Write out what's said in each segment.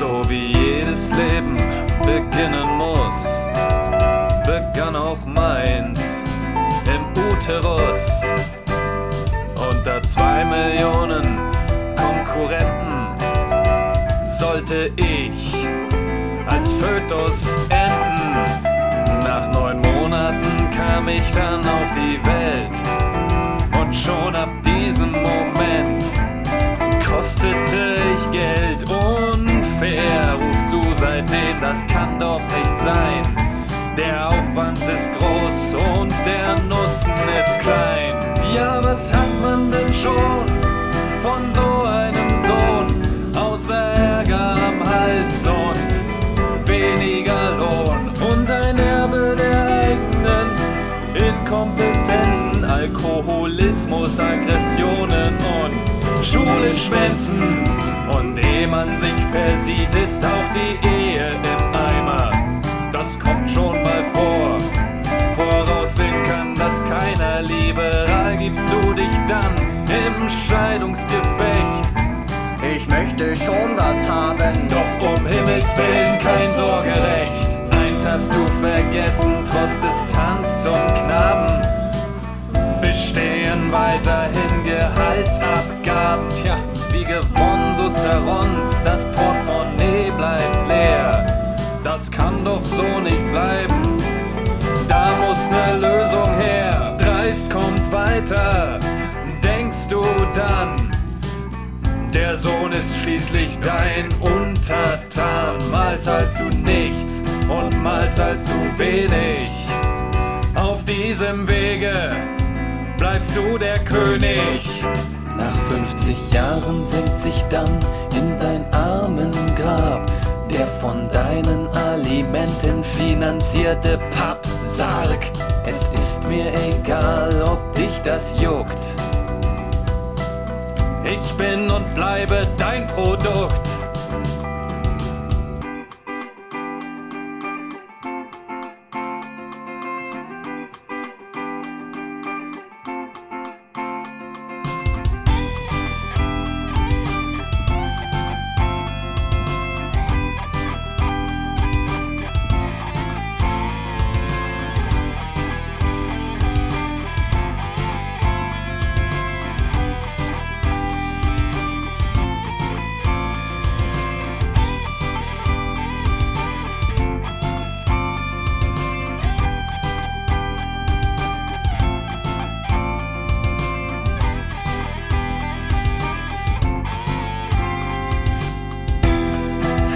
So wie jedes Leben beginnen muss, begann auch meins im Uterus. Unter zwei Millionen Konkurrenten sollte ich als Fötus enden. Nach neun Monaten kam ich dann auf die Welt seitdem, das kann doch nicht sein. Der Aufwand ist groß und der Nutzen ist klein. Ja, was hat man denn schon von so einem Sohn? Außer Ärger am Hals und weniger Lohn und ein Erbe der eigenen Inkompetenzen, Alkoholismus, Aggressionen und Schule schwänzen. Und ehe man sich versieht, ist auch die Ehe im Eimer. Das kommt schon mal vor. Voraussehen kann das keiner. Liberal gibst du dich dann im Scheidungsgefecht. Ich möchte schon was haben. Doch um Himmels Willen kein Sorgerecht. Eins hast du vergessen, trotz Distanz zum Knaben. Bestehen weiterhin Gehaltsabgaben. Tja, wie gewonnen, so zerronnen, das Portemonnaie bleibt leer. Das kann doch so nicht bleiben. Da muss ne Lösung her. Dreist kommt weiter, denkst du dann? Der Sohn ist schließlich dein Untertan. Mal zahlst du nichts und mal zahlst du wenig. Auf diesem Wege bleibst du der König. Nach 50 Jahren senkt sich dann in dein armen Grab der von deinen Alimenten finanzierte Pappsarg. Es ist mir egal, ob dich das juckt. Ich bin und bleibe dein Produkt.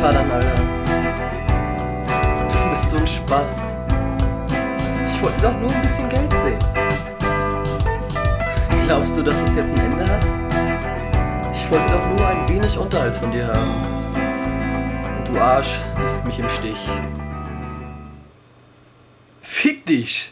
Vater, Alter. Du bist so ein Spast. Ich wollte doch nur ein bisschen Geld sehen. Glaubst du, dass es jetzt ein Ende hat? Ich wollte doch nur ein wenig Unterhalt von dir haben. Und du Arsch lässt mich im Stich. Fick dich!